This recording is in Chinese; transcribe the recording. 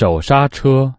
手刹车。